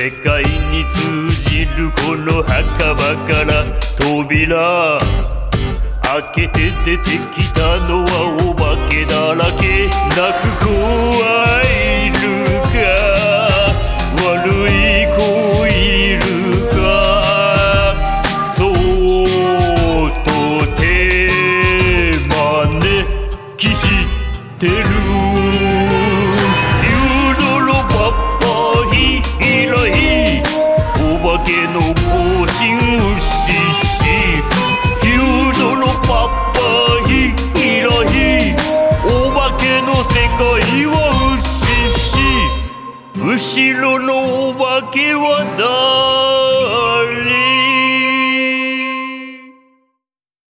世界に通じるこの墓場から扉開けて出てきたのはお化けだらけ。泣く子はいるか悪い子いるか。そっと手招きしてるけの行進うししユーロロパパヒイラヒ。お化けの世界はうしし後ろのお化けは誰